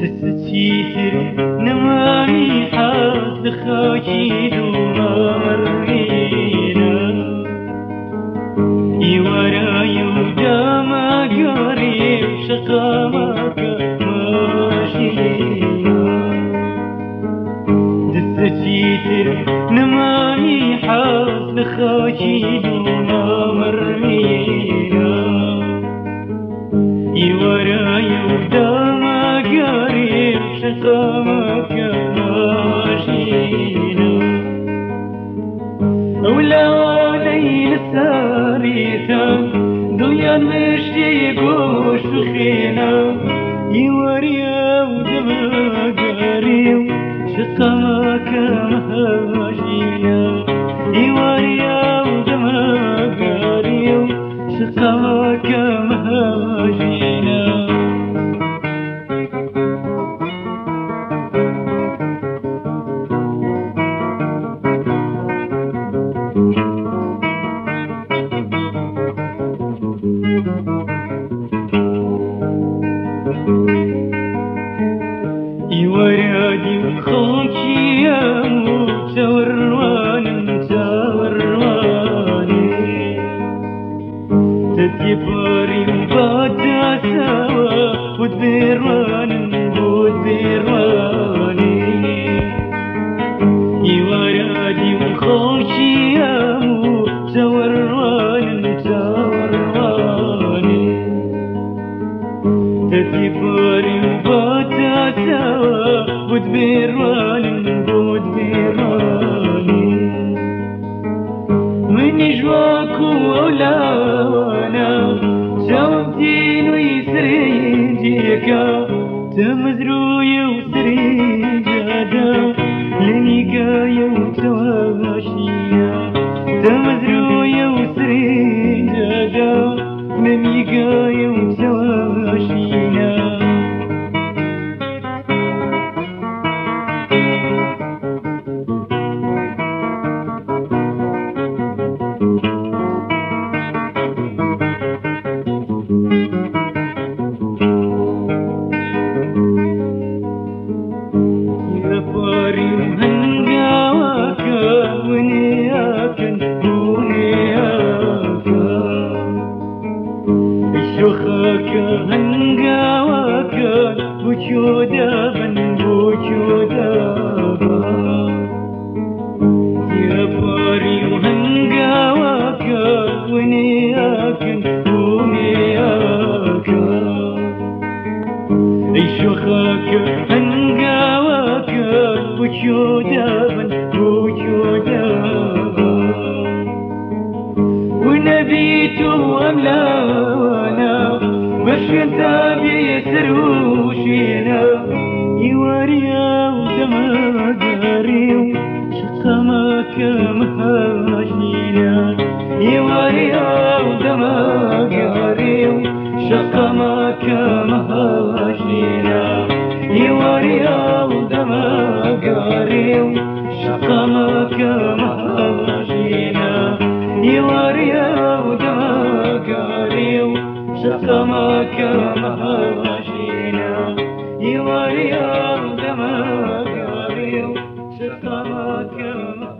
دستی نمانی حد خاکی دو مرمی يورا يودا ما قريب شقامك ماشينا دستيتر نمامي حاس خاكي دوما مرينا يورا يودا قريب شقامك ماشينا ليل ساريتا دنيا مشي قوش خينا يوريا ودما قريب شقامك ماشينا يوريا ودما قريب شقامك ماشينا يورادي خوكي يا سوا ودبيروان سوا ودبيروان ودبيرواني من جواك ولانا شومتين ويسريجيكا تمزروي وسريجادا لنيقايا وتواشيا تمزروي وسريجادا لنيقايا وتواشيا وجودا بن وجودا يا باري وهنقاواك ونياك ونياك شخاك هنقاواك وجودا من وجودا ونبيت واملانا مش انت بيسروشينا يوريا ودما قاريو شقمك مهاشينا يوريا ودما قاريو شقمك مهاشينا يوريا ودما السما كما مشينا يواري أرض ما قاريو السما كما